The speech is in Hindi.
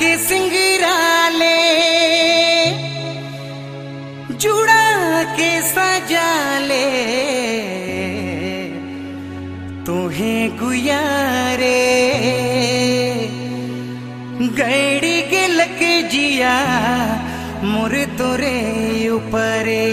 के सिंगराले जुड़ा के सजाले। तुम्हें गुयारे गैड़ी के लके जिया मुर तुरे ऊपरे